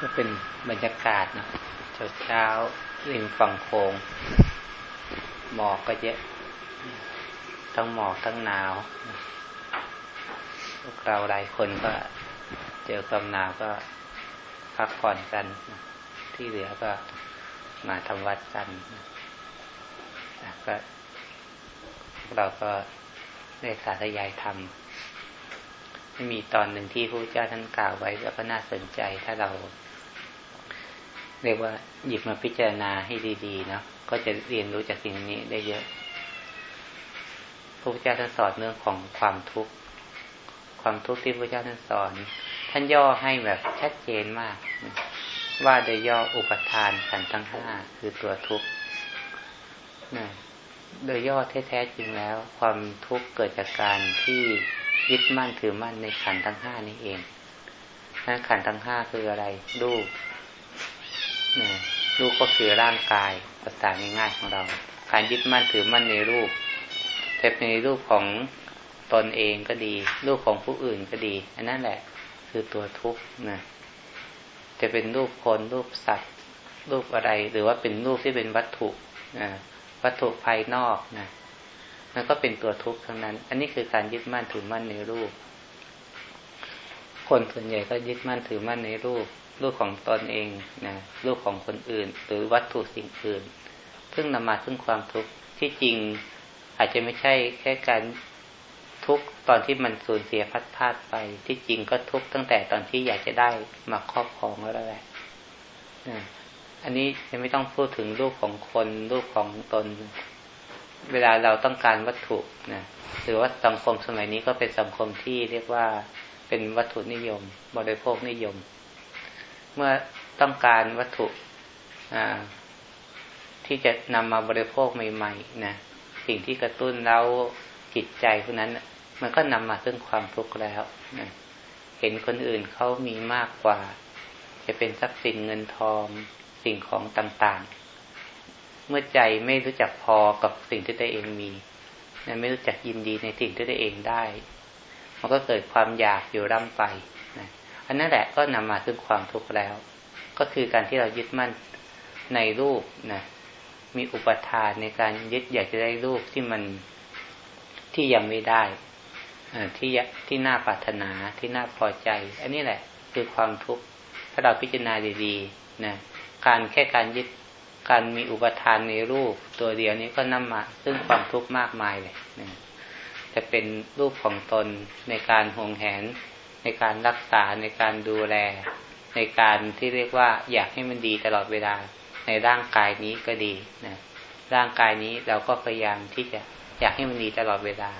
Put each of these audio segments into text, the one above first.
ก็เป็นบรรยากาศนะเช้าเช้าริมฝั่งโคงหมอกก็เยอะ ทั้งหมอกทั้งหนาวพวกเราหลายคนก็เจอความหนาวก็พักผ่อนกัน ที่เหลือก็มาทำวัดกันก็เราก็ได้สาธยายธรรมไม่มีตอนหนึ่งที่พระเจ้าท่านกล่าวไว้แล้วก็น่าสนใจถ้าเรา เรียกว่าหยิบมาพิจารณาให้ดีๆเนาะก็จะเรียนรู้จากสิ่งนี้ได้เยอะพระพุทธเจ้าท่านสอนเรื่องของความทุกข์ความทุกข์ที่พระเจ้าท่านสอน ท่านย่อให้แบบชัดเจนมาก ว่าโดยย่ออุปทานขันธ์ทั้งห้าคือตัวทุกข์โดยย่อแท้ๆจริงแล้ว ความทุกข์เกิดจากการที่ยึดมั่นถือมั่นในขันธ์ทั้งห้านี้เองนะขันธ์ทั้งห้าคืออะไรรูป รูปก็คือร่างกายภาษาง่ายๆของเรา การยึดมั่นถือมั่นในรูปจะเป็นรูปของตนเองก็ดี รูปของผู้อื่นก็ดี อันนั้นแหละคือตัวทุกข์นะจะเป็นรูปคนรูปสัตว์ รูปอะไร หรือว่าเป็นรูปที่เป็นวัตถุนะวัตถุภายนอกนะมันก็เป็นตัวทุกข์ทั้งนั้น อันนี้คือการยึดมั่นถือมั่นในรูป คนส่วนใหญ่ก็ยึดมั่นถือมั่นในรูป รูปของตนเองนะรูปของคนอื่น หรือวัตถุสิ่งอื่น ซึ่งนำมาซึ่งความทุกข์ที่จริงอาจจะไม่ใช่แค่การทุกข์ตอนที่มันสูญเสียพัดพาดไป ที่จริงก็ทุกข์ตั้งแต่ตอนที่อยากจะได้มาครอบครองแล้วแหละอันนี้ยังไม่ต้องพูดถึงรูปของคนรูปของตน เวลาเราต้องการวัตถุนะหรือว่าสังคมสมัยนี้ก็เป็นสังคมที่เรียกว่าเป็นวัตถุนิยม บริโภคนิยม เมื่อต้องการวัตถุที่จะนำมาบริโภคใหม่ๆนะสิ่งที่กระตุ้นเราจิตใจพวกนั้น มันก็นำมาซึ่งความทุกข์แล้วนะเห็นคนอื่นเขามีมากกว่า จะเป็นทรัพย์สินเงินทองสิ่งของต่างๆ เมื่อใจไม่รู้จักพอกับสิ่งที่ตัวเองมีไม่รู้จักยินดีในสิ่งที่ตัวเองได้ มันก็เกิดความอยากอยู่ร่ำไป อันนั้นแหละก็นำมาซึ่งความทุกข์แล้ว ก็คือการที่เรายึดมั่นในรูปนะมีอุปทานในการยึดอยากจะได้รูปที่มันที่ยังไม่ได้ที่ที่น่าปรารถนาที่น่าพอใจ อันนี้แหละคือความทุกข์ถ้าเราพิจารณาดีๆนะการแค่การยึดการมีอุปทานในรูปตัวเดียวนี้ก็นำมาซึ่งความทุกข์มากมายเลยนะจะเป็นรูปของตนในการห่วงแหน ในการรักษาในการดูแล ในการที่เรียกว่าอยากให้มันดีตลอดเวลาในร่างกายนี้ก็ดีนะร่างกายนี้เราก็พยายามที่จะอยากให้มันดีตลอดเวลา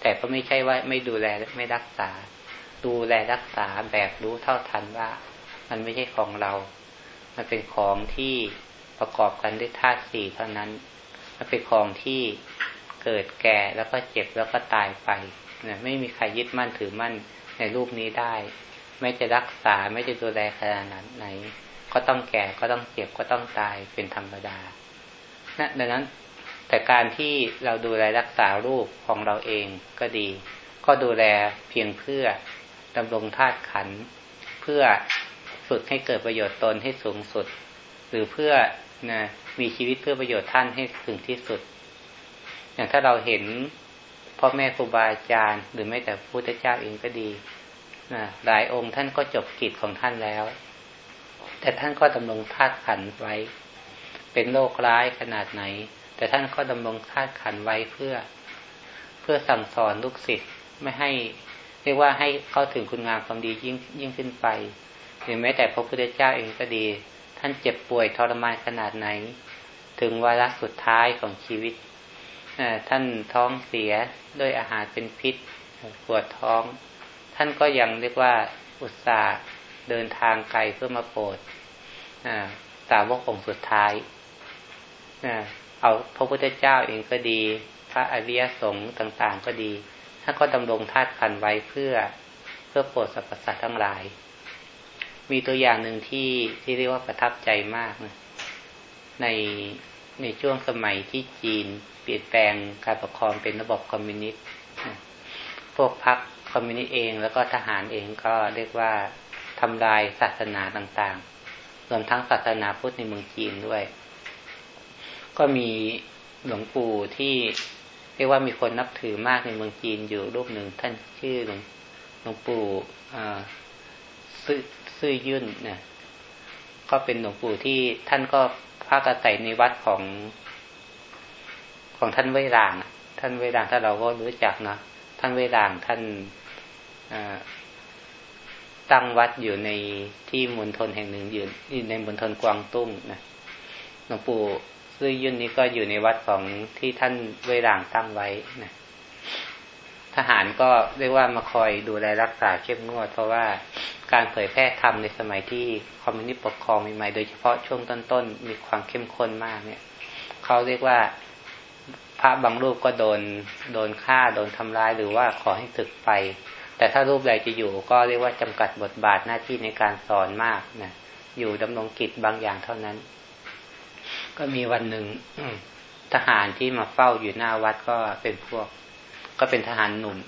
แต่ก็ไม่ใช่ว่าไม่ดูแลไม่รักษา ดูแลรักษาแบบรู้เท่าทันว่า มันไม่ใช่ของเรา มันเป็นของที่ประกอบกันด้วยธาตุสี่เท่านั้น มันเป็นของที่เกิดแก่แล้วก็เจ็บแล้วก็ตายไป นะไม่มีใครยึดมั่นถือมั่นในรูปนี้ได้ ไม่จะรักษาไม่จะดูแลขนาดไหน ก็ต้องแก่ก็ต้องเจ็บก็ต้องตายเป็นธรรมดานะดังนั้นแต่การที่เราดูแลรักษารูปของเราเองก็ดี ก็ดูแลเพียงเพื่อดำรงธาตุขัน เพื่อฝึกให้เกิดประโยชน์ตนให้สูงสุด หรือเพื่อนะมีชีวิตเพื่อประโยชน์ท่านให้ถึงที่สุด อย่างถ้าเราเห็น พ่อแม่ครูบาอาจารย์ หรือแม้แต่พระพุทธเจ้าเองก็ดีนะหลายองค์ท่านก็จบกิจของท่านแล้ว แต่ท่านก็ดำรงธาตุขันไว้ เป็นโรคร้ายขนาดไหน แต่ท่านก็ดำรงธาตุขันไว้เพื่อ เพื่อสั่งสอนลูกศิษย์ไม่ให้ เรียกว่าให้เข้าถึงคุณงามความดียิ่งยิ่งขึ้นไป หรือแม้แต่พระพุทธเจ้าเองก็ดี ท่านเจ็บป่วยทรมานขนาดไหน ถึงวาระสุดท้ายของชีวิต ท่านท้องเสียด้วยอาหารเป็นพิษปวดท้อง ท่านก็ยังเรียกว่าอุตส่าห์เดินทางไกลเพื่อมาโปรดสาวกองค์สุดท้ายเอาพระพุทธเจ้าเองก็ดี พระอริยสงฆ์ต่าง ๆ ก็ดีท่านก็ดำรงธาตุขันไว้เพื่อเพื่อโปรดสรรพสัตว์ทั้งหลาย มีตัวอย่างหนึ่งที่ที่เรียกว่าประทับใจมากนะใน ในช่วงสมัยที่จีน เปลี่ยนแปลงการปกครองเป็นระบบคอมมิวนิสต์พวกพรรคคอมมิวนิสต์เอง แล้วก็ทหารเองก็เรียกว่าทำลายศาสนาต่างๆรวมทั้งศาสนาพุทธในเมืองจีนด้วย ก็มีหลวงปู่ที่เรียกว่ามีคนนับถือมากในเมืองจีนอยู่รูปหนึ่งท่านชื่อหลวงลงปู่ซื่อยื่นเนี่ยก็เป็นหลวงปู่ที่ท่านก็ พักอาศัยในวัดของของท่านเวราง ท่านเวรางถ้าเราก็รู้จักเนาะท่านเวรางท่านตั้งวัดอยู่ในที่มณฑลแห่งหนึ่งอยู่ในมณฑลกวางตุ้งนะหลวงปู่ซื่อยุ่นนี้ก็อยู่ในวัดของที่ท่านเวรางตั้งไว้นะทหารก็เรียกว่ามาคอยดูแลรักษาเข้มงวดเพราะว่า การเผยแพร่ธรรมในสมัยที่คอมมิวนิสต์ปกครองใหม่ๆโดยเฉพาะช่วงต้นๆมีความเข้มข้นมากเนี่ยเขาเรียกว่าพระบางรูปก็โดนโดนฆ่าโดนทำร้ายหรือว่าขอให้ศึกไป แต่ถ้ารูปใดจะอยู่ก็เรียกว่าจำกัดบทบาทหน้าที่ในการสอนมากนะอยู่ดำรงกิจบางอย่างเท่านั้น ก็มีวันหนึ่งทหารที่มาเฝ้าอยู่หน้าวัดก็เป็นพวก ก็เป็นทหารหนุ่ม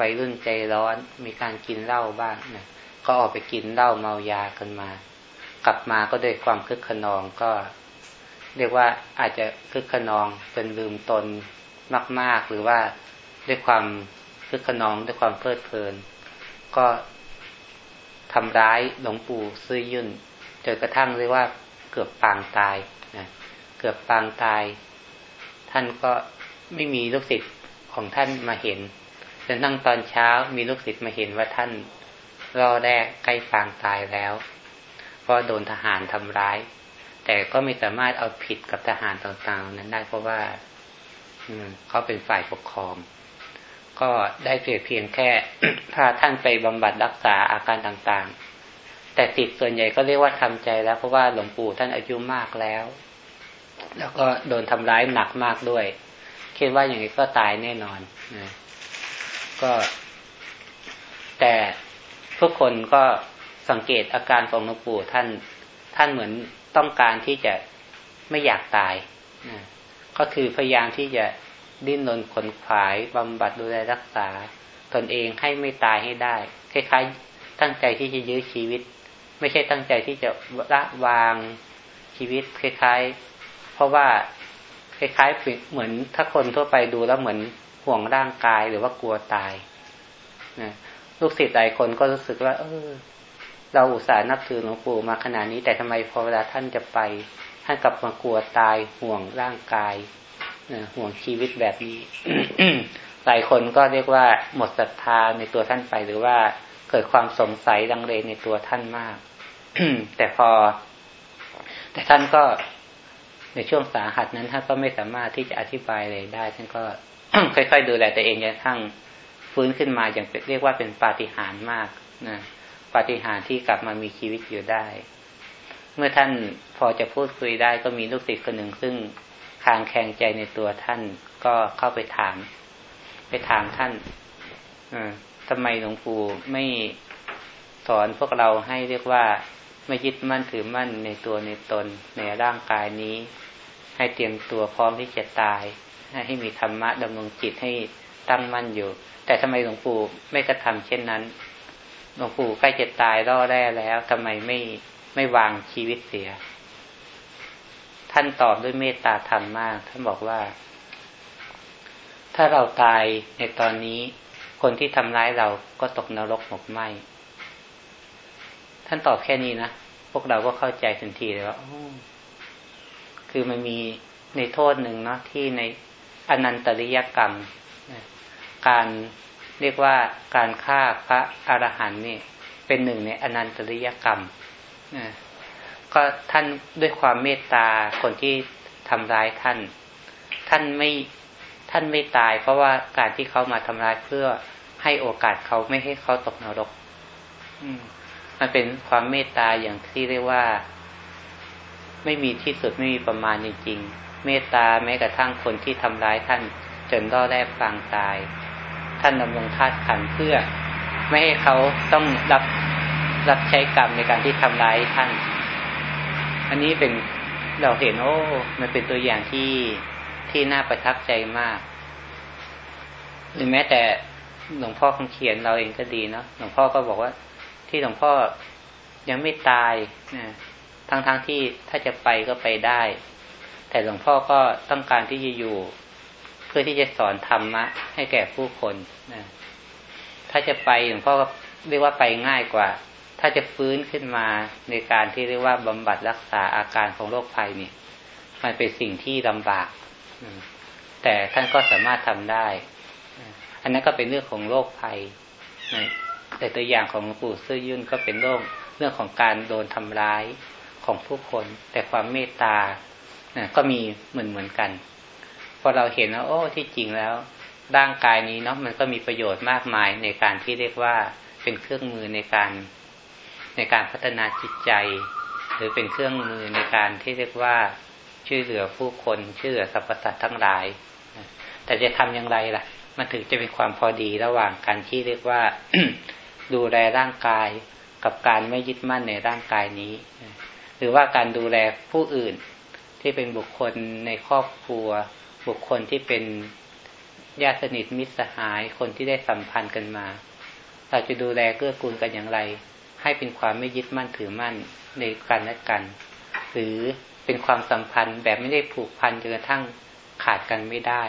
วัยรุ่นใจร้อนมีการกินเหล้าบ้างนะ ก็ออกไปกินเหล้าเมายากันมา กลับมาก็ด้วยความคึกขนองก็ เรียกว่าอาจจะคึกขนองจนลืมตนมาก ๆ หรือว่าด้วยความคึกขนองด้วยความเพลิดเพลิน ก็ทำร้ายหลวงปู่ซื่อยุ่นจนกระทั่งเรียกว่าเกือบปางตายนะเกือบปางตาย ท่านก็ไม่มีลูกศิษย์ของท่านมาเห็นจนนั่งตอนเช้ามีลูกศิษย์มาเห็นว่าท่าน รอแรกใกล้ปางตายแล้ว เพราะโดนทหารทำร้าย แต่ก็ไม่สามารถเอาผิดกับทหารต่างๆ นั้นได้เพราะว่าเขาเป็นฝ่ายปกครอง ก็ได้เพียเพียงแค่พาท่านไปบำบัดรักษาอาการต่างๆ แต่ติดส่วนใหญ่ก็เรียกว่าทำใจแล้ว เพราะว่าหลวงปู่ท่านอายุมากแล้ว แล้วก็โดนทำร้ายหนักมากด้วย คิดว่าอย่างนี้ก็ตายแน่นอนนะก็แต่ ทุกคนก็สังเกตอาการของหลวงปู่ท่านท่านเหมือนต้องการที่จะไม่อยากตายนะก็คือพยายามที่จะดิ้นรนขนขวายบำบัดดูแลรักษา ตนเองให้ไม่ตายให้ได้ คล้ายๆ ตั้งใจที่จะยื้อชีวิต ไม่ใช่ตั้งใจที่จะละวางชีวิต คล้ายๆ เพราะว่าคล้ายๆเหมือนถ้าคนทั่วไปดูแล้วเหมือนห่วงร่างกายหรือว่ากลัวตายนะ ลูกศิษย์หลายคนก็รู้สึกว่า เออ เราอุตส่าห์นับถือหลวงปู่มาขนาดนี้ แต่ทำไมพอเวลาท่านจะไป ท่านกลับมากลัวตายห่วงร่างกายห่วงชีวิตแบบนี้หลายคนก็เรียกว่าหมดศรัทธาในตัวท่านไปหรือว่าเกิดความสงสัยดังเลในตัวท่านมากแต่พอ แต่ท่านก็ในช่วงสาหัสนั้นท่านก็ไม่สามารถที่จะอธิบายเลยได้ ท่านก็ค่อยๆดูแลตัวเองจนกระทั่ง ฟื้นขึ้นมาอย่างเรียกว่าเป็นปาฏิหาริย์มากนะปฏิหาริที่กลับมามีชีวิตอยู่ได้ เมื่อท่านพอจะพูดคุยได้ก็มีลูกศิษย์คนหนึ่งซึ่งคางแข็งใจในตัวท่านก็เข้าไปถาม ไปถามท่านอทำไมหลวงปู่ไม่สอนพวกเราให้เรียกว่าไม่ยึดมั่นถือมั่นในตัวในตนในร่างกายนี้ ให้เตรียมตัวพร้อมที่จะตาย ให้มีธรรมะดำรงจิตให้ตั้งมั่นอยู่ แต่ทำไมหลวงปู่ไม่กระทำเช่นนั้น หลวงปู่ใกล้จะตายรอแร่แล้วทำไมไม่ไม่วางชีวิตเสีย ท่านตอบด้วยเมตตาธรรมมาก ท่านบอกว่า ถ้าเราตายในตอนนี้ คนที่ทำร้ายเราก็ตกนรกหมกไหมท่านตอบแค่นี้นะ พวกเราก็เข้าใจทันทีเลยว่าคือมันมีในโทษหนึ่งเนาะที่ในอนันตริยกรรม การเรียกว่าการฆ่าพระอรหันต์นี่เป็นหนึ่งในอนันตริยกรรมก็ท่านด้วยความเมตตาคนที่ทำร้ายท่าน ท่านไม่ท่านไม่ตาย เพราะว่าการที่เขามาทำร้ายเพื่อให้โอกาสเขาไม่ให้เขาตกนรกมันเป็นความเมตตาอย่างที่เรียกว่า ไม่มีที่สุดไม่มีประมาณจริง ๆ เมตตาแม้กระทั่งคนที่ทำร้ายท่าน จนร่อแรกฟางตาย ท่านดำรงธาตุขันเพื่อ ไม่ให้เขาต้องรับรับใช้กรรมในการที่ทำร้ายท่าน อันนี้เป็นเราเห็นโอ้มันเป็นตัวอย่างที่ที่น่าประทับใจมาก หรือแม้แต่หลวงพ่อคงเขียนเราเองก็ดีเนาะหลวงพ่อก็บอกว่า ที่หลวงพ่อยังไม่ตายนะทั้งๆทที่ถ้าจะไปก็ไปได้ แต่หลวงพ่อก็ต้องการที่จะอยู่ พื่อที่จะสอนธรรมะ ให้แก่ผู้คนนะถ้าจะไปหลวงพ่อก็เรียกว่าไปง่ายกว่า ถ้าจะฟื้นขึ้นมาในการที่เรียกว่าบำบัดรักษาอาการของโรคภัยนี่มันเป็นสิ่งที่ลำบาก แต่ท่านก็สามารถทำได้ อันนั้นก็เป็นเรื่องของโรคภัย แต่ตัวอย่างของหลวงปู่ซื่อยุ่นก็เป็นเรื่องเรื่องของการโดนทำร้ายของผู้คน แต่ความเมตตาก็มีเหมือนเหมือนกัน พอเราเห็นแล้วโอ้ที่จริงแล้วร่างกายนี้เนาะมันก็มีประโยชน์มากมายในการที่เรียกว่าเป็นเครื่องมือในการในการพัฒนาจิตใจ หรือเป็นเครื่องมือในการที่เรียกว่าช่วยเหลือผู้คนช่วยเหลือสรรพสัตว์ทั้งหลาย แต่จะทำอย่างไรล่ะ มันถึงจะเป็นความพอดีระหว่างการที่เรียกว่าดูแลร่างกายกับการไม่ยึดมั่นในร่างกายนี้ หรือว่าการดูแลผู้อื่นที่เป็นบุคคลในครอบครัว บุคคลที่เป็นญาติสนิทมิตรสหายคนที่ได้สัมพันธ์กันมา เราจะดูแลเกื้อกูลกันอย่างไร ให้เป็นความไม่ยึดมั่นถือมั่นในกันและกัน หรือเป็นความสัมพันธ์แบบไม่ได้ผูกพันจนกระทั่งขาดกันไม่ได้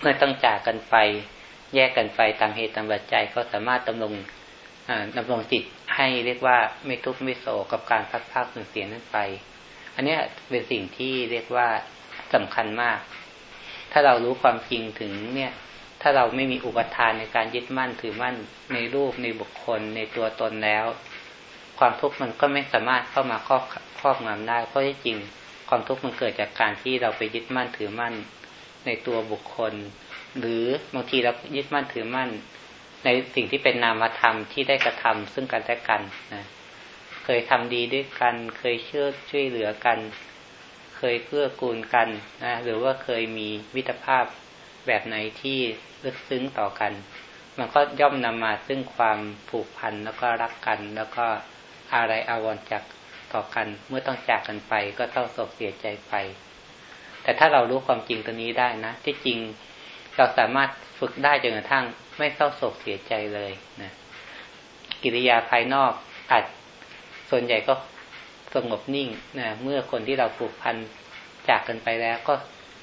เมื่อต้องจากกันไป แยกกันไปตามเหตุตามปัจจัยก็สามารถดำรงดำรงจิตให้เรียกว่าไม่ทุกข์ไม่โศกกับการพัดพากสูญเสียนั้นไป อันนี้เป็นสิ่งที่เรียกว่า สำคัญมาก ถ้าเรารู้ความจริงถึงเนี่ย ถ้าเราไม่มีอุปทานในการยึดมั่นถือมั่นในรูปในบุคคลในตัวตนแล้ว ความทุกข์มันก็ไม่สามารถเข้ามาครอบครอบงำได้เพราะที่จริง ความทุกข์มันเกิดจากการที่เราไปยึดมั่นถือมั่นในตัวบุคคล หรือบางทีเรายึดมั่นถือมั่น ในสิ่งที่เป็นนามธรรมที่ได้กระทำซึ่งกันและกันนะเคยทำดีด้วยกัน เคยเชื่อช่วยเหลือกัน เคยเกื้อกูลกันนะหรือว่าเคยมีวิตภาพแบบไหนที่ลึกซึ้งต่อกัน มันก็ย่อมนำมาซึ่งความผูกพันแล้วก็รักกัน แล้วก็อะไรอาวรจากต่อกัน เมื่อต้องจากกันไป ก็ต้องโศกเสียใจไป แต่ถ้าเรารู้ความจริงตัวนี้ได้นะ ที่จริงเราสามารถฝึกได้จนกระทั่ง ไม่เศร้าโศกเสียใจเลยนะกิริยาภายนอกอาจส่วนใหญ่ก็ สงบนิ่งนะเมื่อคนที่เราผูกพันจากกันไปแล้ว ก็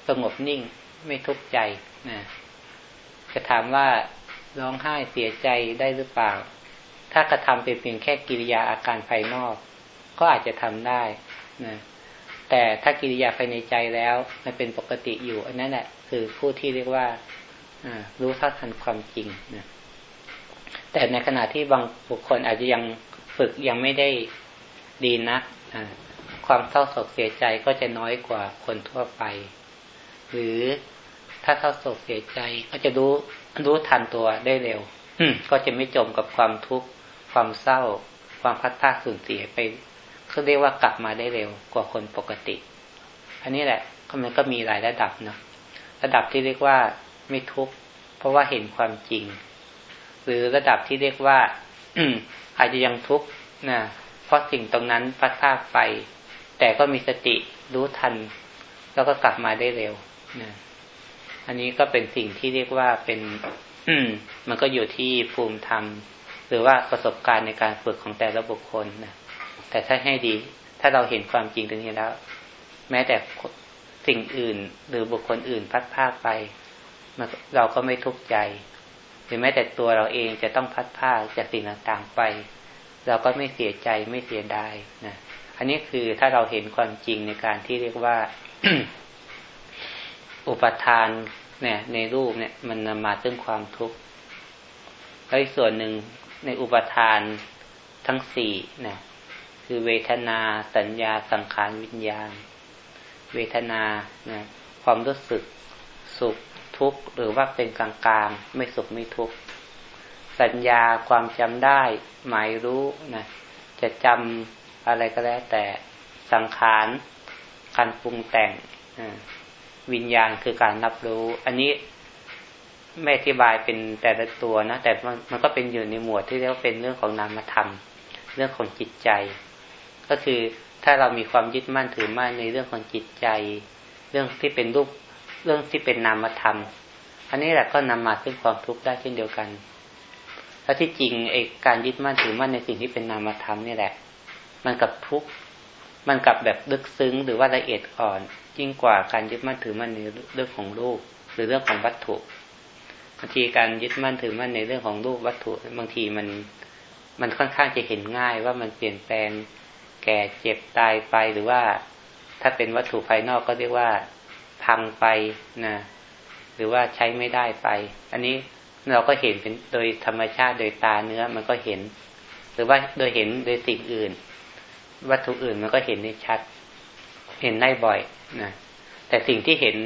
สงบนิ่งไม่ทุกข์ใจนะจะถามว่าร้องไห้เสียใจได้หรือเปล่า ถ้ากระทำเป็นเพียงแค่กิริยาอาการภายนอก ก็อาจจะทำได้นะแต่ถ้ากิริยาภายในใจแล้วมันเป็นปกติอยู่ อันนั้นแหละคือผู้ที่เรียกว่ารู้เท่าทันความจริงนะแต่ในขณะที่บางบุคคลอาจจะยังฝึกยังไม่ได้ดีนัก ความเศร้าโศกเสียใจก็จะน้อยกว่าคนทั่วไป หรือถ้าเศร้าโศกเสียใจก็จะรู้รู้ทันตัวได้เร็วก็จะไม่จมกับความทุกข์ความเศร้า ความพัดพาสูญเสียไปเขาเรียกว่ากลับมาได้เร็วกว่าคนปกติ อันนี้แหละก็มันก็มีหลายระดับเนาะระดับที่เรียกว่าไม่ทุกข์เพราะว่าเห็นความจริง หรือระดับที่เรียกว่าอาจจะยังทุกข์นะ ราะสิ่งตรงนั้นพัดพาไป แต่ก็มีสติรู้ทัน แล้วก็กลับมาได้เร็วนะอันนี้ก็เป็นสิ่งที่เรียกว่าเป็นมันก็อยู่ที่ภูมิธรรม หรือว่าประสบการณ์ในการฝึกของแต่ละบุคคลนะแต่ถ้าให้ดี ถ้าเราเห็นความจริงตรงนี้แล้ว แม้แต่สิ่งอื่น หรือบุคคลอื่นพัดพาไปเราก็ไม่ทุกข์ใจ หรือแม้แต่ตัวเราเองจะต้องพัดผ้าจากสิ่งต่างๆไป เราก็ไม่เสียใจไม่เสียดายนะอันนี้คือถ้าเราเห็นความจริงในการที่เรียกว่า อุปทานเนี่ย ในรูปเนี่ยมันนำมาซึ่งความทุกข์แล้วอีกส่วนหนึ่งในอุปทานทั้งสี่นะคือเวทนาสัญญาสังขารวิญญาณ เวทนานะความรู้สึกสุขทุกข์หรือว่าเป็นกลางๆ ไม่สุขไม่ทุกข์ สัญญาความจำได้ หมายรู้นะจะจำอะไรก็แล้วแต่สังขารการปรุงแต่งวิญญาณคือการรับรู้ อันนี้ไม่อธิบายเป็นแต่ละตัวนะ แต่มันมันก็เป็นอยู่ในหมวดที่เรียกว่าเป็นเรื่องของนามธรรม เรื่องของจิตใจ ก็คือถ้าเรามีความยึดมั่นถือมั่นในเรื่องของจิตใจ เรื่องที่เป็นรูปเรื่องที่เป็นนามธรรม อันนี้แหละก็นำมาซึ่งความทุกข์ได้เช่นเดียวกัน แล้วที่จริงไอ้การยึดมั่นถือมั่นในสิ่งที่เป็นนามธรรมนี่แหละ มันกับทุกมันกับแบบลึกซึ้งหรือว่าละเอียดอ่อนยิ่งกว่าการยึดมั่นถือมั่นในเรื่องของรูป หรือเรื่องของวัตถุบางทีการยึดมั่นถือมั่นในเรื่องของรูปวัตถุบางทีมันมันค่อนข้างจะเห็นง่ายว่ามันเปลี่ยนแปลงแก่เจ็บตายไปหรือว่าถ้าเป็นวัตถุภายนอกก็เรียกว่าพังไปนะหรือว่าใช้ไม่ได้ไป อันนี้ เราก็เห็นเป็นโดยธรรมชาติโดยตาเนื้อมันก็เห็น หรือว่าโดยเห็นโดยสิ่งอื่น วัตถุอื่นมันก็เห็นได้ชัด เห็นได้บ่อยนะแต่สิ่งที่เห็น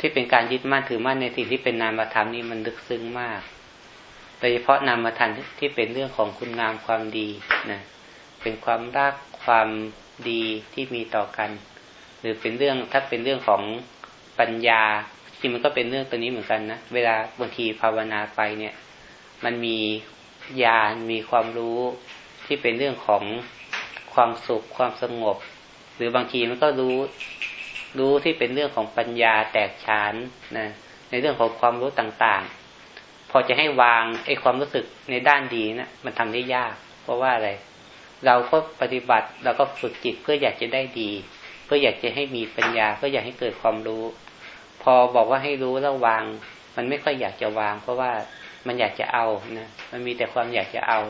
ที่เป็นการยึดมั่นถือมั่นในสิ่งที่เป็นนามธรรมนี่มันลึกซึ้งมากโดยเฉพาะนามธรรมที่เป็นเรื่องของคุณงามความดีนะเป็นความรักความดีที่มีต่อกัน หรือเป็นเรื่องถ้าเป็นเรื่องของปัญญา ริงมันก็เป็นเรื่องตัวนี้เหมือนกันนะ เวลาบางทีภาวนาไปเนี่ย มันมีญาณมีความรู้ที่เป็นเรื่องของความสุขความสงบ หรือบางทีมันก็รู้รู้ที่เป็นเรื่องของปัญญาแตกฉานนะในเรื่องของความรู้ต่างๆ พอจะให้วางไอ้ความรู้สึกในด้านดีนะมันทำได้ยาก เพราะว่าอะไร เราก็ปฏิบัติเราก็ฝึกจิตเพื่ออยากจะได้ดี เพื่ออยากจะให้มีปัญญาเพื่ออยากให้เกิดความรู้ พอบอกว่าให้รู้แล้ววาง มันไม่ค่อยอยากจะวาง เพราะว่ามันอยากจะเอานะมันมีแต่ความอยากจะเอา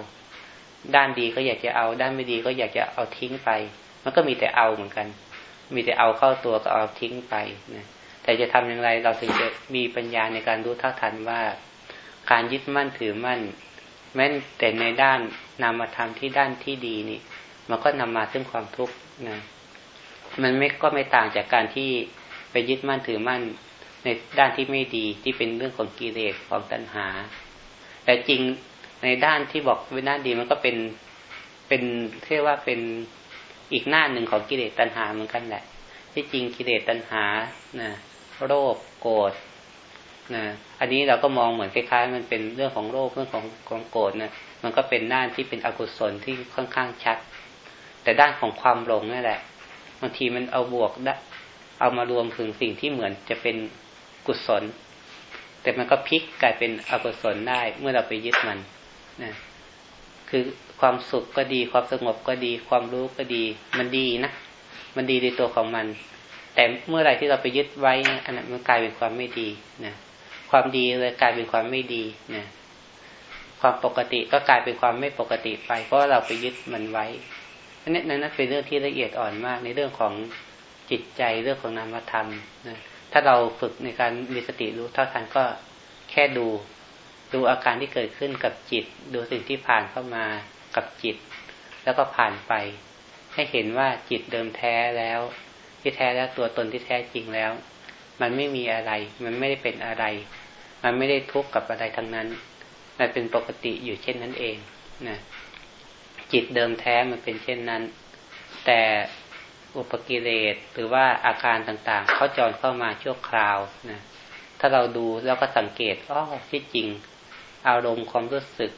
ด้านดีก็อยากจะเอา ด้านไม่ดีก็อยากจะเอาทิ้งไป มันก็มีแต่เอาเหมือนกัน มีแต่เอาเข้าตัวก็เอาทิ้งไปนะแต่จะทำอย่างไรเราถึงจะมีปัญญาในการรู้เท่าทันว่า การยึดมั่นถือมั่น แม้แต่ในด้านนามธรรมที่ด้านที่ดีนี่ มันก็นำมาซึ่งความทุกข์นะมันไม่ก็ไม่ต่างจากการที่ ไปยึดมั่นถือมั่นในด้านที่ไม่ดีที่เป็นเรื่องของกิเลสของตัณหา แต่จริงในด้านที่บอกเป็นด้านดีมันก็เป็นเป็นเรียกว่าเป็นอีกหน้าหนึ่งของกิเลสตัณหาเหมือนกันแหละ ที่จริงกิเลสตัณหานะโรคโกรธนะอันนี้เราก็มองเหมือนคล้ายๆ มันเป็นเรื่องของโรคเรื่องของของโกรธนะมันก็เป็นด้านที่เป็นอกุศลที่ค่อนข้างชัด แต่ด้านของความหลงนี่แหละบางทีมันเอาบวกด้ เอามารวมถึงสิ่งที่เหมือนจะเป็นกุศล แต่มันก็พลิกกลายเป็นอกุศลได้เมื่อเราไปยึดมันนะคือความสุขก็ดี ความสงบก็ดี ความรู้ก็ดี มันดีนะมันดีในตัวของมัน แต่เมื่อไรที่เราไปยึดไว้อันนั้นมันกลายเป็นความไม่ดีนะความดีเลยกลายเป็นความไม่ดีนะความปกติก็กลายเป็นความไม่ปกติไปเพราะเราไปยึดมันไว้อันนี้นั้นเป็นเรื่องที่ละเอียดอ่อนมากในเรื่องของ จิตใจเรื่องของนามธรรมนะถ้าเราฝึกในการมีสติรู้เท่าทันก็แค่ดูดูอาการที่เกิดขึ้นกับจิต ดูสิ่งที่ผ่านเข้ามากับจิต แล้วก็ผ่านไป ให้เห็นว่าจิตเดิมแท้แล้ว ที่แท้แล้วตัวตนที่แท้จริงแล้ว มันไม่มีอะไร มันไม่ได้เป็นอะไร มันไม่ได้ทุกข์กับอะไรทั้งนั้น มันเป็นปกติอยู่เช่นนั้นเองนะจิตเดิมแท้มันเป็นเช่นนั้น แต่ อุปกิเลสหรือว่าอาการต่างๆ เขาจรเข้ามาชั่วคราวนะถ้าเราดูแล้วก็สังเกตอ๋อที่จริง อารมณ์ความรู้สึก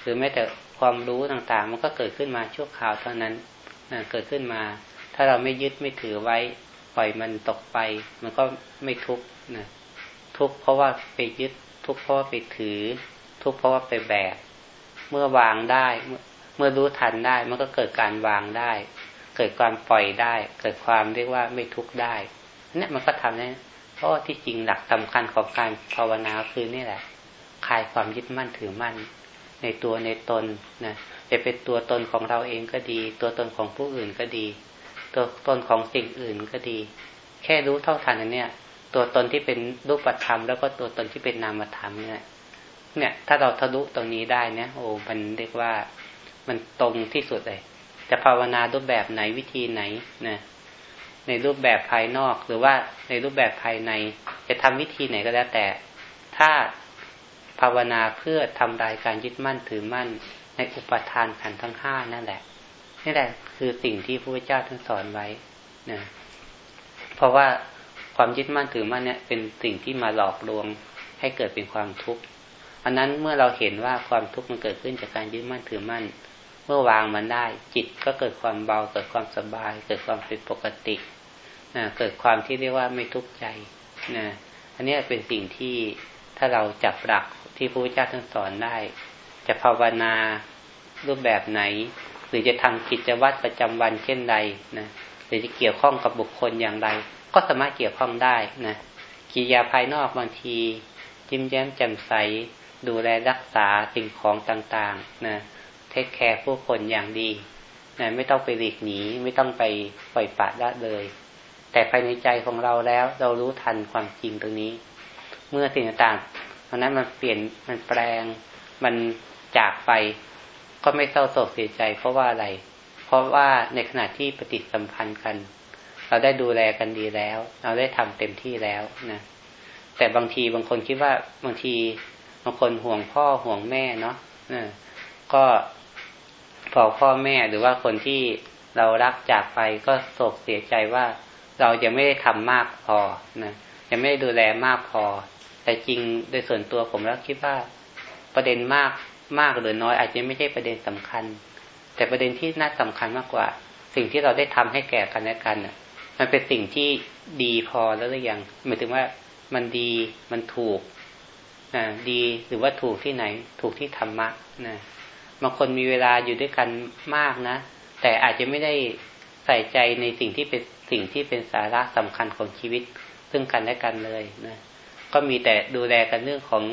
หรือแม้แต่ความรู้ต่างๆ มันก็เกิดขึ้นมาชั่วคราวเท่านั้นนะเกิดขึ้นมา ถ้าเราไม่ยึดไม่ถือไว้ ปล่อยมันตกไป มันก็ไม่ทุกข์นะทุกข์เพราะว่าไปยึดทุกข์เพราะว่าไปถือ ทุกข์เพราะว่าไปแบกเมื่อวางได้ เมื่อรู้ทันได้ มันก็เกิดการวางได้ เกิดความปล่อยได้ เกิดความเรียกว่าไม่ทุกข์ได้เนี่ยมันก็ทำได้เพราะที่จริงหลักสำคัญของการภาวนาคือนี่แหละคลายความยึดมั่นถือมั่น ในตัวในตนนะจะเป็นตัวตนของเราเองก็ดี ตัวตนของผู้อื่นก็ดี ตัวตนของสิ่งอื่นก็ดี แค่รู้เท่าทันนเนี่ยตัวตนที่เป็นรูปธรรม แล้วก็ตัวตนที่เป็นนามธรรมเนี่ยเนี่ย ถ้าเราทะลุตรงนี้ได้เนี่ยโอ้มันเรียกว่ามันตรงที่สุดเลย จะภาวนารูปแบบไหนวิธีไหนนะในรูปแบบภายนอกหรือว่าในรูปแบบภายใน จะทำวิธีไหนก็แล้วแต่ ถ้าภาวนาเพื่อทำลายการยึดมั่นถือมั่น ในอุปทานขันทั้งห้านั่นแหละนี่แหละคือสิ่งที่พระพุทธเจ้าท่านสอนไว้นะเพราะว่าความยึดมั่นถือมั่นเนี่ย เป็นสิ่งที่มาหลอกลวงให้เกิดเป็นความทุกข์อันนั้นเมื่อเราเห็นว่าความทุกข์มันเกิดขึ้นจากการยึดมั่นถือมั่น มื่อวางมันได้ จิตก็เกิดความเบา เกิดความสบาย เกิดความเป็นปกตินะเกิดความที่เรียกว่าไม่ทุกข์ใจนะอันนี้เป็นสิ่งที่ถ้าเราจับหลักที่พระพุทธเจ้าท่านสอนได้ จะภาวนารูปแบบไหน หรือจะทำกิจวัตรประจำวันเช่นใดนะหรือจะเกี่ยวข้องกับบุคคลอย่างไร ก็สามารถเกี่ยวข้องได้นะกิริยาภายนอกบางที ยิ้มแย้มแจ่มใส ดูแลรักษาสิ่งของต่างๆนะ เทคแคร์ผู้คนอย่างดีนะไม่ต้องไปหลีกหนีไม่ต้องไปปล่อยปละละเลย แต่ภายในใจของเราแล้วเรารู้ทันความจริงตรงนี้ เมื่อสิ่งต่างๆเพราะนั้นมันเปลี่ยนมันแปลง มันจากไป ก็ไม่เศร้าโศกเสียใจเพราะว่าอะไร เพราะว่าในขณะที่ปฏิสัมพันธ์กัน เราได้ดูแลกันดีแล้ว เราได้ทำเต็มที่แล้วนะแต่บางทีบางคนคิดว่าบางทีบางคนห่วงพ่อห่วงแม่เนาะก็ พอพ่อแม่หรือว่าคนที่เรารักจากไปก็โศกเสียใจว่าเราจะไม่ได้ทำมากพอนะยังไม่ได้ดูแลมากพอ แต่จริงโดยส่วนตัวผมแล้วคิดว่าประเด็นมากมากหรือน้อยอาจจะไม่ใช่ประเด็นสำคัญ แต่ประเด็นที่น่าสำคัญมากกว่า สิ่งที่เราได้ทำให้แก่กันและกันน่ะ มันเป็นสิ่งที่ดีพอแล้วหรือยังหมายถึงว่ามันดีมันถูกนะดีหรือว่าถูกที่ไหน ถูกที่ธรรมะนะ บางคนมีเวลาอยู่ด้วยกันมากนะ แต่อาจจะไม่ได้ใส่ใจในสิ่งที่เป็นสิ่งที่เป็นสาระสำคัญของชีวิต ซึ่งกันและกันเลยนะก็มีแต่ดูแลกันเรื่องของ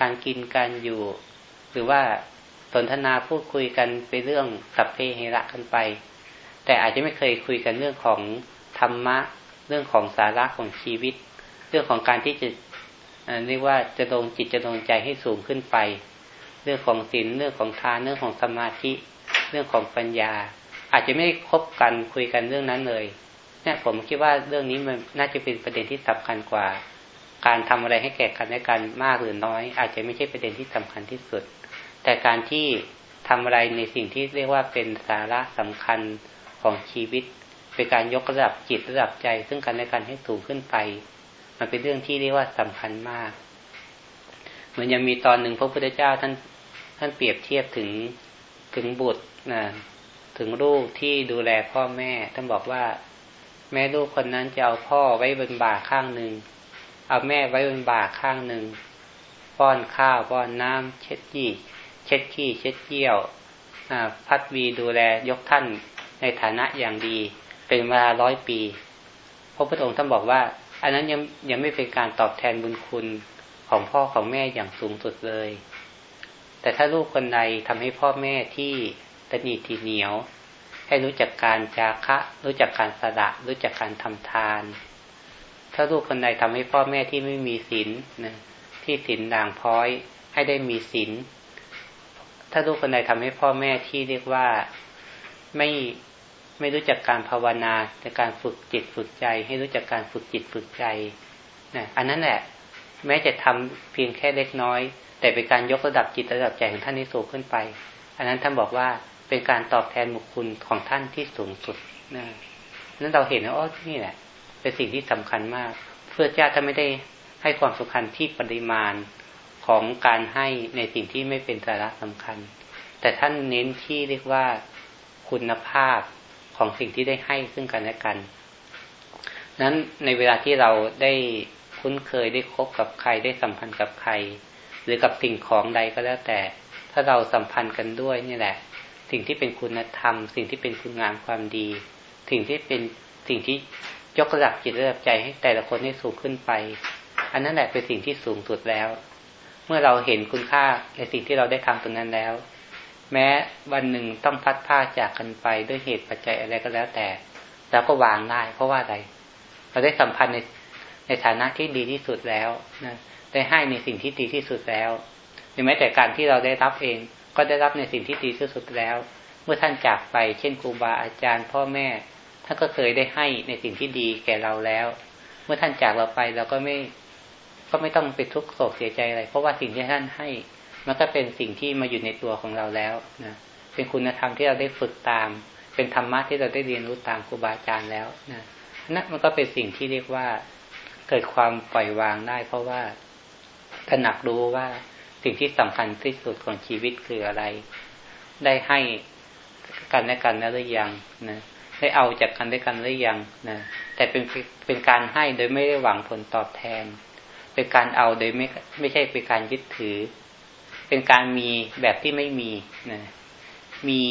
การกินการอยู่ หรือว่าสนทนาพูดคุยกันไปเรื่องสัพเพเหระกันไป แต่อาจจะไม่เคยคุยกันเรื่องของธรรมะ เรื่องของสาระของชีวิต เรื่องของการที่จะเรียกว่าจะลงจิตจะลงใจให้สูงขึ้นไป เรื่องของศีลเรื่องของทานเรื่องของสมาธิ เรื่องของปัญญา อาจจะไม่ได้คบกันคุยกันเรื่องนั้นเลยเนี่ยผมคิดว่าเรื่องนี้มันน่าจะเป็นประเด็นที่สำคัญกว่า การทำอะไรให้แก่กันและกันมากหรือน้อย อาจจะไม่ใช่ประเด็นที่สำคัญที่สุด แต่การที่ทำอะไรในสิ่งที่เรียกว่าเป็นสาระสำคัญของชีวิต เป็นการยกระดับจิตระดับใจ ซึ่งกันและกันให้สูงขึ้นไป มันเป็นเรื่องที่เรียกว่าสำคัญมาก เหมือนยังมีตอนหนึ่งพระพุทธเจ้าท่าน ท่านเปรียบเทียบถึงถึงบุตรนะถึงลูกที่ดูแลพ่อแม่ ท่านบอกว่า แม่ลูกคนนั้นจะเอาพ่อไว้บนบ่าข้างหนึ่ง เอาแม่ไว้บนบ่าข้างหนึ่ง ป้อนข้าวป้อนน้ำเช็ดขี้เช็ดขี้เช็ดเกี้ยวพัดวีดูแลยกท่านในฐานะอย่างดี เป็นเวลาร้อยปีพระพุทธองค์ท่านบอกว่า อันนั้นยังยังไม่เป็นการตอบแทนบุญคุณของพ่อของแม่อย่างสูงสุดเลย แต่ถ้าลูกคนใดทำให้พ่อแม่ที่ตนีทีเหนียว ให้รู้จักการจาคะ รู้จักการสละรู้จักการทำทาน ถ้าลูกคนใดทำให้พ่อแม่ที่ไม่มีศีลนะที่ศีลด่างพ้อยให้ได้มีศีลถ้าลูกคนใดทำให้พ่อแม่ที่เรียกว่าไม่ไม่รู้จักการภาวนาในการฝึกจิตฝึกใจ ให้รู้จักการฝึกจิตฝึกใจนะอันนั้นแหละ แม้จะทำเพียงแค่เล็กน้อย แต่เป็นการยกระดับจิตระดับใจของท่านที่สูงขึ้นไป อันนั้นท่านบอกว่าเป็นการตอบแทนบุคคลของท่านที่สูงสุดนะนั้นเราเห็นว่าอ๋อนี่แหละ เป็นสิ่งที่สำคัญมาก เพื่อเจ้าท่านไม่ได้ให้ความสำคัญที่ปริมาณของการให้ในสิ่งที่ไม่เป็นสาระสำคัญ แต่ท่านเน้นที่เรียกว่าคุณภาพของสิ่งที่ได้ให้ซึ่งกันและกัน นั้นในเวลาที่เราได้ คุ้นเคยได้คบกับใครได้สัมพันธ์กับใคร หรือกับสิ่งของใดก็แล้วแต่ ถ้าเราสัมพันธ์กันด้วยนี่แหละ สิ่งที่เป็นคุณธรรม สิ่งที่เป็นคุณงามความดี สิ่งที่เป็นสิ่งที่ยกระดับจิตระดับใจให้แต่ละคนให้สูงขึ้นไป อันนั้นแหละเป็นสิ่งที่สูงสุดแล้ว เมื่อเราเห็นคุณค่าในสิ่งที่เราได้ทำตรงนั้นแล้ว แม้วันหนึ่งต้องพัดผ้าจากกันไปด้วยเหตุปัจจัยอะไรก็แล้วแต่เราก็วางได้เพราะว่าอะไร เราได้สัมพันธ์ใน ในฐานะที่ดีที่สุดแล้วนะได้ให้ในสิ่งที่ดีที่สุดแล้วหรือแม้แต่การที่เราได้รับเอง ก็ได้รับในสิ่งที่ดีที่สุดแล้ว เมื่อท่านจากไป เช่นครูบาอาจารย์ พ่อแม่ท่านก็เคยได้ให้ในสิ่งที่ดีแก่เราแล้ว เมื่อท่านจากเราไปเราก็ไม่ก็ไม่ต้องไปทุกข์โศกเสียใจอะไร เพราะว่าสิ่งที่ท่านให้มันก็เป็นสิ่งที่มาอยู่ในตัวของเราแล้วนะเป็นคุณธรรมที่เราได้ฝึกตาม เป็นธรรมะที่เราได้เรียนรู้ตามครูบาอาจารย์แล้วนะนั่นมันก็เป็นสิ่งที่เรียกว่า เกิดความปล่อยวางได้ เพราะว่าตระหนักรู้ว่าสิ่งที่สำคัญที่สุดของชีวิตคืออะไร ได้ให้กันและกันแล้วหรือยังนะได้เอาจากกันได้กันหรือยังนะแต่เป็นเป็นการให้โดยไม่ได้หวังผลตอบแทน เป็นการเอาโดยไม่ไม่ใช่เป็นการยึดถือ เป็นการมีแบบที่ไม่มีนะมี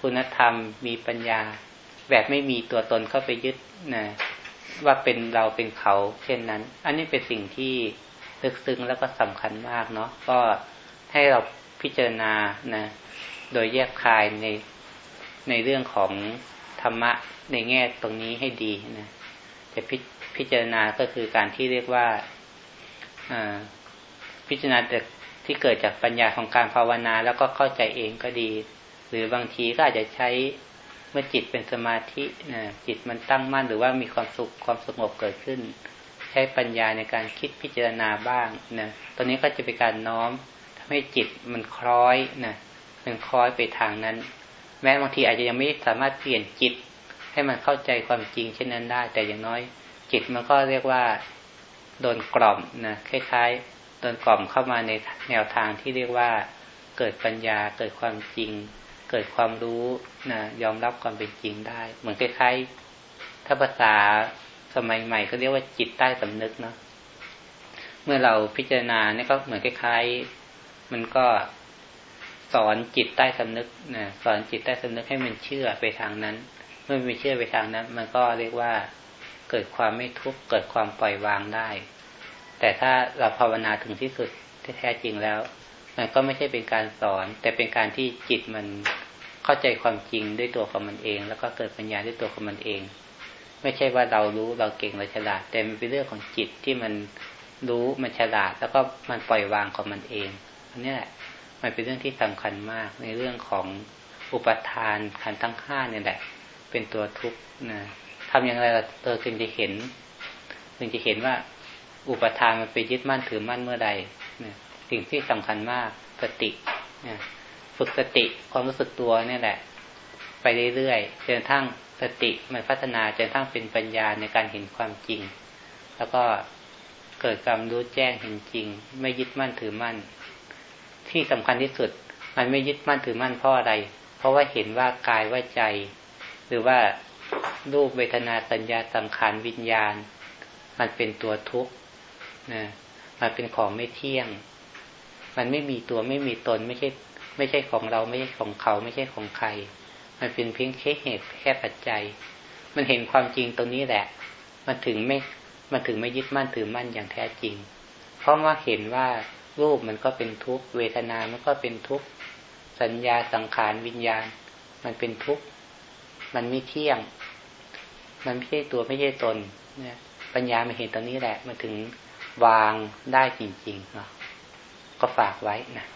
คุณธรรม มีปัญญา แบบไม่มีตัวตนเข้าไปยึดนะ ว่าเป็นเราเป็นเขาเช่นนั้น อันนี้เป็นสิ่งที่ลึกซึ้งแล้วก็สำคัญมากเนาะก็ให้เราพิจารณานะ โดยแยกคายในในเรื่องของธรรมะในแง่ตรงนี้ให้ดีนะจะพิพิจารณาก็คือการที่เรียกว่าพิจารณาแต่ที่เกิดจากปัญญาของการภาวนา แล้วก็เข้าใจเองก็ดี หรือบางทีก็อาจจะใช้ มื่อจิตเป็นสมาธินะจิตมันตั้งมั่นหรือว่ามีความสุขความสงบเกิดขึ้น ใช้ปัญญาในการคิดพิจารณาบ้างนะตอนนี้ก็จะเป็นการน้อมทำให้จิตมันคล้อยนะมันคล้อยไปทางนั้น แม้บางทีอาจจะยังไม่สามารถเปลี่ยนจิต ให้มันเข้าใจความจริงเช่นนั้นได้ แต่อย่างน้อย จิตมันก็เรียกว่าโดนกล่อมนะคล้ายๆโดนกล่อมเข้ามาในแนวทางที่เรียกว่าเกิดปัญญาเกิดความจริง กิดความรู้นะยอมรับความเป็นจริงได้ เหมือนคล้ายๆ ถ้าภาษาสมัยใหม่เขาเรียกว่าจิตใต้สำนึกเนาะเมื่อเราพิจารณาเนี่ยก็เหมือนคล้ายๆ มันก็สอนจิตใต้สำนึกนะสอนจิตใต้สำนึกให้มันเชื่อไปทางนั้น เมื่อมันเชื่อไปทางนั้น มันก็เรียกว่าเกิดความไม่ทุกข์เกิดความปล่อยวางได้ แต่ถ้าเราภาวนาถึงที่สุดแท้จริงแล้ว มันก็ไม่ใช่เป็นการสอน แต่เป็นการที่จิตมัน เข้าใจความจริงด้วยตัวของมันเอง แล้วก็เกิดปัญญาด้วยตัวของมันเอง ไม่ใช่ว่าเรารู้เราเก่งเราฉลาด แต่มันเป็นเรื่องของจิตที่มันรู้มันฉลาด แล้วก็มันปล่อยวางของมันเองอันนี้แหละมันเป็นเรื่องที่สำคัญมากในเรื่องของอุปทานขันทั้งห้าเนี่ยแหละ เป็นตัวทุกข์นะทำอย่างไรเราถึงจะเห็นถึงจะเห็นว่าอุปทานมันไปยึดมั่นถือมั่นเมื่อใดนะสิ่งที่สำคัญมากสตินะ ฝึกสติความรู้สึกตัวเนี่ยแหละ ไปเรื่อยๆจนทั้งสติมันพัฒนาจนทั้งเป็นปัญญาในการเห็นความจริง แล้วก็เกิดความรู้แจ้งเห็นจริง ไม่ยึดมั่นถือมั่น ที่สำคัญที่สุด มันไม่ยึดมั่นถือมั่นเพราะอะไร เพราะว่าเห็นว่ากายว่าใจ หรือว่ารูปเวทนาสัญญาสังขารวิญญาณ มันเป็นตัวทุกข์นะมันเป็นของไม่เที่ยง มันไม่มีตัวไม่มีตนไม่ใช่ ไม่ใช่ของเราไม่ใช่ของเขา ไม่ใช่ของใคร มันเป็นเพียงแค่เหตุแค่ปัจจัย มันเห็นความจริงตรงนี้แหละ มันถึงไม่มันถึงไม่ยึดมั่นถือมั่นอย่างแท้จริง เพราะว่าเห็นว่ารูปมันก็เป็นทุกข์เวทนา มันก็เป็นทุกข์สัญญาสังขารวิญญาณ มันเป็นทุกข์มันไม่เที่ยง มันไม่ใช่ตัวไม่ใช่ตนเนี่ยปัญญามาเห็นตรงนี้แหละ มันถึงวางได้จริงๆเนาะก็ฝากไว้นะ